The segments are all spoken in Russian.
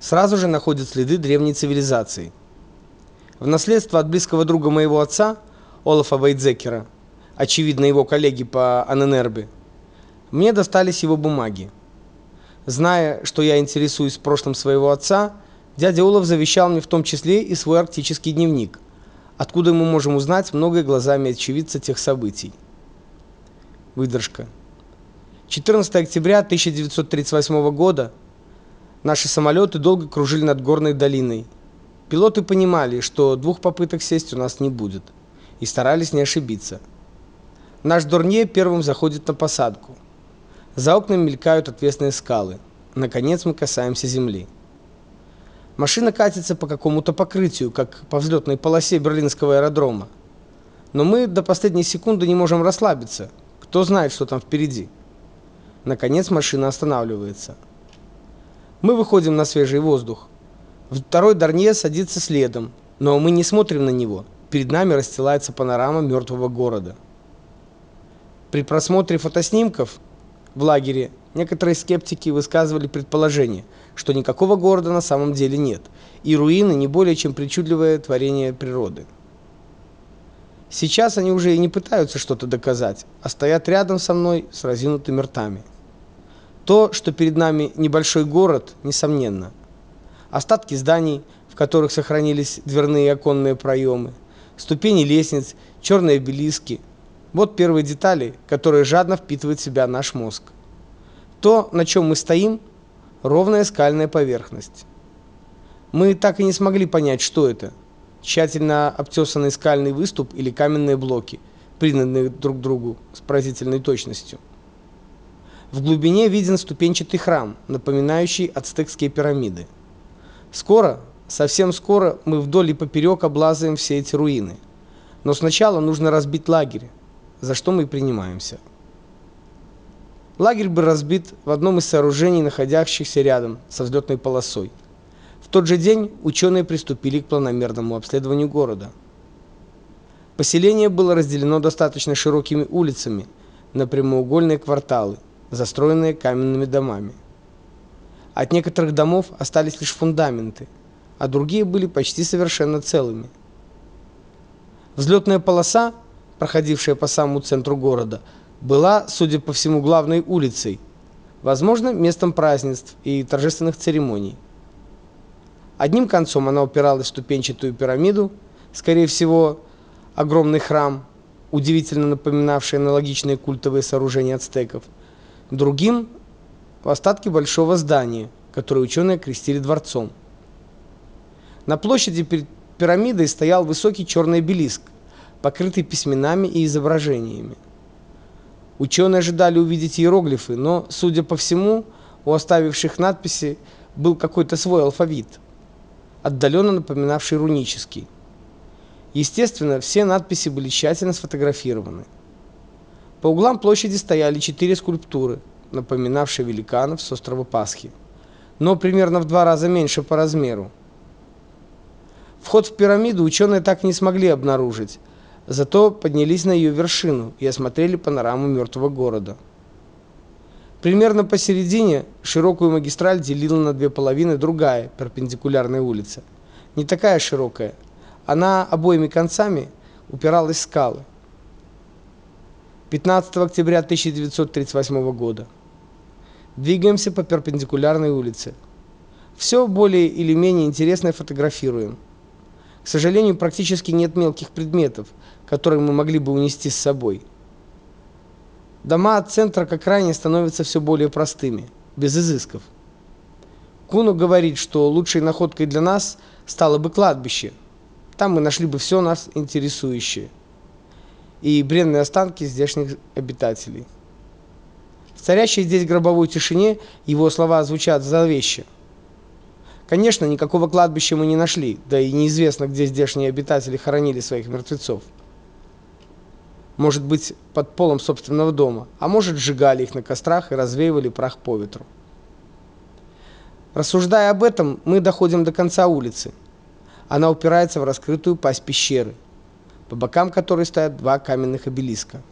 сразу же находят следы древней цивилизации. В наследство от близкого друга моего отца, Олафа Вейдзекера, очевидно его коллеги по Аненербе, мне достались его бумаги. Зная, что я интересуюсь прошлым своего отца, дядя Олаф завещал мне в том числе и свой арктический дневник, откуда мы можем узнать многое глазами очевидца тех событий. Выдержка. 14 октября 1938 года наши самолеты долго кружили над горной долиной. Пилоты понимали, что двух попыток сесть у нас не будет, и старались не ошибиться. Наш Дорнье первым заходит на посадку. За окнами мелькают отвесные скалы. Наконец мы касаемся земли. Машина катится по какому-то покрытию, как по взлетной полосе берлинского аэродрома. Но мы до последней секунды не можем расслабиться. Кто знает, что там впереди. Наконец машина останавливается. Мы выходим на свежий воздух. Второй Дарнье садится следом, но мы не смотрим на него. Перед нами расстилается панорама мертвого города. При просмотре фотоснимков в лагере некоторые скептики высказывали предположение, что никакого города на самом деле нет, и руины не более чем причудливое творение природы. Сейчас они уже и не пытаются что-то доказать, а стоят рядом со мной с разинутыми ртами. То, что перед нами небольшой город, несомненно. Остатки зданий, в которых сохранились дверные и оконные проемы, ступени лестниц, черные обелиски. Вот первые детали, которые жадно впитывает в себя наш мозг. То, на чем мы стоим, ровная скальная поверхность. Мы так и не смогли понять, что это. Тщательно обтесанный скальный выступ или каменные блоки, пригнанные друг к другу с поразительной точностью. В глубине виден ступенчатый храм, напоминающий ацтекские пирамиды. Скоро, совсем скоро мы вдоль и поперек облазаем все эти руины. Но сначала нужно разбить лагерь, за что мы и принимаемся. Лагерь был разбит в одном из сооружений, находящихся рядом со взлетной полосой. В тот же день ученые приступили к планомерному обследованию города. Поселение было разделено достаточно широкими улицами на прямоугольные кварталы, застроенные каменными домами. От некоторых домов остались лишь фундаменты, а другие были почти совершенно целыми. Взлетная полоса, проходившая по самому центру города, была, судя по всему, главной улицей, возможно, местом празднеств и торжественных церемоний. Одним концом она упиралась в ступенчатую пирамиду, скорее всего, огромный храм, удивительно напоминавший аналогичные культовые сооружения ацтеков – другим в остатки большого здания, которое ученые крестили дворцом. На площади перед пирамидой стоял высокий черный обелиск, покрытый письменами и изображениями. Ученые ожидали увидеть иероглифы, но, судя по всему, у оставивших надписи был какой-то свой алфавит, отдаленно напоминавший рунический. Естественно, все надписи были тщательно сфотографированы. По углам площади стояли четыре скульптуры, напоминавшие великанов с острова Пасхи, но примерно в два раза меньше по размеру. Вход в пирамиду ученые так не смогли обнаружить, зато поднялись на ее вершину и осмотрели панораму мертвого города. Примерно посередине широкую магистраль делила на две половины другая, перпендикулярная улица. Не такая широкая. Она обоими концами упиралась в скалы. 15 октября 1938 года. Двигаемся по перпендикулярной улице. Все более или менее интересное фотографируем. К сожалению, практически нет мелких предметов, которые мы могли бы унести с собой. Дома от центра к окраине становятся все более простыми, без изысков. Куну говорит, что лучшей находкой для нас стало бы кладбище. Там мы нашли бы все нас интересующее и бренные останки здешних обитателей. В царящей здесь гробовой тишине его слова звучат зловеще. Конечно, никакого кладбища мы не нашли, да и неизвестно, где здешние обитатели хоронили своих мертвецов. Может быть, под полом собственного дома, а может, сжигали их на кострах и развеивали прах по ветру. Рассуждая об этом, мы доходим до конца улицы. Она упирается в раскрытую пасть пещеры – по бокам которой стоят два каменных обелиска.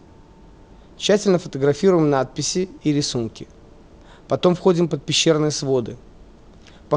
Тщательно фотографируем надписи и рисунки. Потом входим под пещерные своды. По